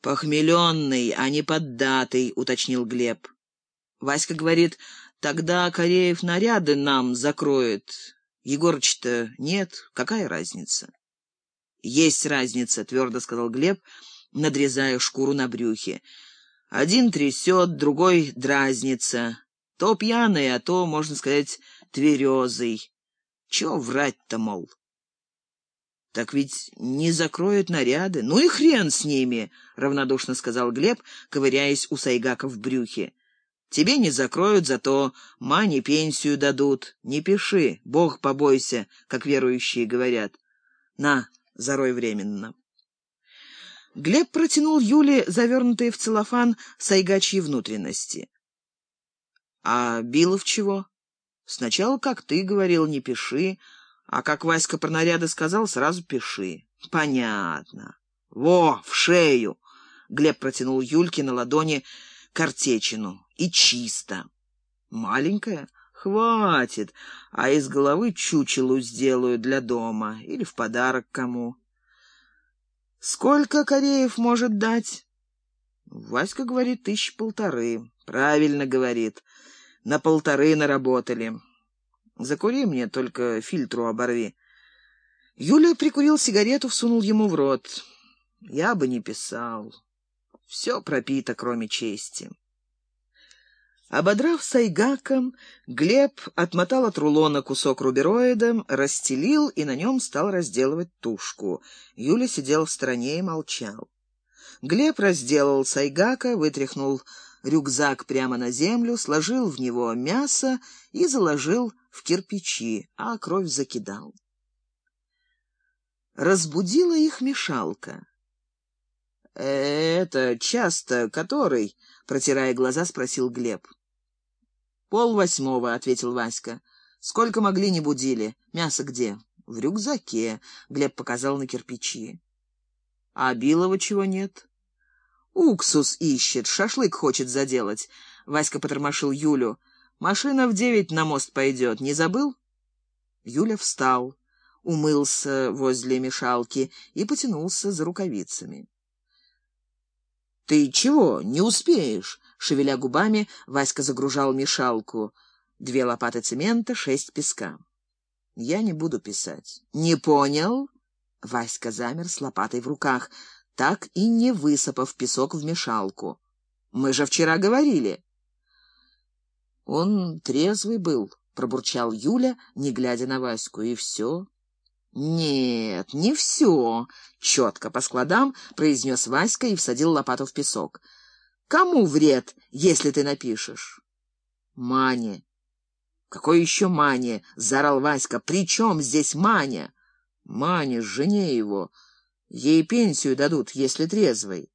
«Похмеленный, а не поддатый», — уточнил Глеб. Васька говорит, тогда Кореев наряды нам закроет. Егорыч-то нет, какая разница? Есть разница, твердо сказал Глеб, надрезая шкуру на брюхе. Один трясет, другой дразнится. То пьяный, а то, можно сказать, тверезый. Чего врать-то, мол? Так ведь не закроют наряды. Ну и хрен с ними, равнодушно сказал Глеб, ковыряясь у Сайгака в брюхе. Тебе не закроют, зато Мане пенсию дадут. Не пиши, Бог побойся, как верующие говорят. На, зарой временно. Глеб протянул Юле завернутые в целлофан сайгачьи внутренности. А Билов чего? Сначала, как ты говорил, не пиши, а как Васька про наряды сказал, сразу пиши. Понятно. Во, в шею. Глеб протянул Юльке на ладони картечину. И чисто. Маленькая? Хватит. А из головы чучелу сделаю для дома или в подарок кому. Сколько Кореев может дать? Васька говорит, тысяч полторы. Правильно говорит. На полторы наработали. Закури мне, только фильтру оборви. Юля прикурил сигарету, всунул ему в рот. Я бы не писал. Все пропито, кроме чести. Ободрав сайгаком, Глеб отмотал от рулона кусок рубероида, расстелил и на нем стал разделывать тушку. Юля сидел в стороне и молчал. Глеб разделал сайгака, вытряхнул рюкзак прямо на землю, сложил в него мясо и заложил в кирпичи, а кровь закидал. Разбудила их мешалка. «Это часто который?» — протирая глаза, спросил Глеб. «Пол восьмого», — ответил Васька. «Сколько могли, не будили. Мясо где?» «В рюкзаке», — Глеб показал на кирпичи. «А Билова чего нет?» «Уксус ищет, шашлык хочет заделать», — Васька потормошил Юлю. «Машина в девять на мост пойдет, не забыл?» Юля встал, умылся возле мешалки и потянулся за рукавицами. «Ты чего, не успеешь?» Шевеля губами, Васька загружал мешалку. Две лопаты цемента, шесть песка. «Я не буду писать». «Не понял?» Васька замер с лопатой в руках, так и не высыпав песок в мешалку. «Мы же вчера говорили». «Он трезвый был», — пробурчал Юля, не глядя на Ваську, — «и все». «Нет, не все», — четко по складам произнес Васька и всадил лопату в песок. «Кому вред, если ты напишешь?» «Мане». «Какой еще Мане?» — заорал Васька. «При чем здесь Маня?» «Мане, жене его. Ей пенсию дадут, если трезвой».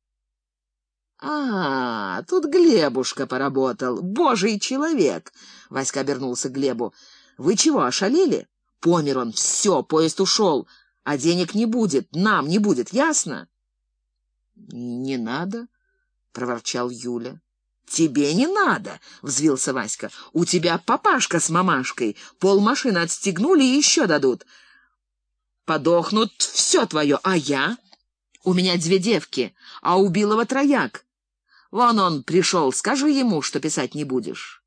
«А, тут Глебушка поработал. Божий человек!» — Васька обернулся к Глебу. «Вы чего, ошалели?» Помер он, все, поезд ушел, а денег не будет, нам не будет, ясно? — Не надо, — проворчал Юля. — Тебе не надо, — взвился Васька. — У тебя папашка с мамашкой, полмашины отстегнули и еще дадут. Подохнут все твое, а я? У меня две девки, а у Билова трояк. Вон он пришел, скажи ему, что писать не будешь.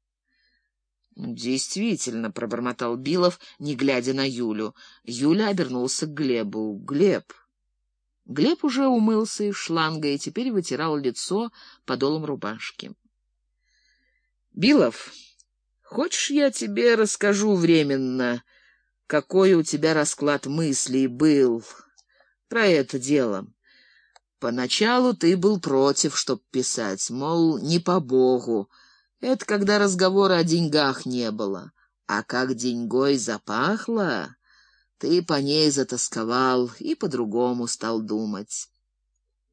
«Действительно», — пробормотал Билов, не глядя на Юлю. Юля обернулся к Глебу. «Глеб». Глеб уже умылся из шланга и теперь вытирал лицо подолом рубашки. «Билов, хочешь, я тебе расскажу временно, какой у тебя расклад мыслей был про это дело?» Поначалу ты был против, чтоб писать, мол, не по Богу, это когда разговора о деньгах не было. А как деньгой запахло, ты по ней затасковал и по-другому стал думать.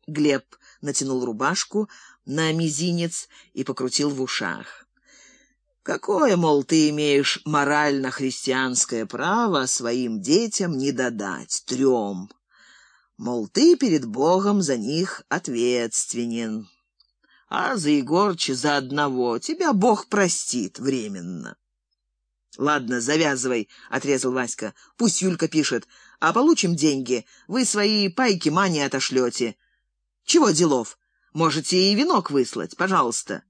Глеб натянул рубашку на мизинец и покрутил в ушах. Какое, мол, ты имеешь морально-христианское право своим детям не додать, трем? Мол, ты перед Богом за них ответственен а за Егорча за одного тебя Бог простит временно. — Ладно, завязывай, — отрезал Васька. — Пусть Юлька пишет. А получим деньги. Вы свои пайки мани отошлете. Чего делов? Можете и венок выслать, пожалуйста.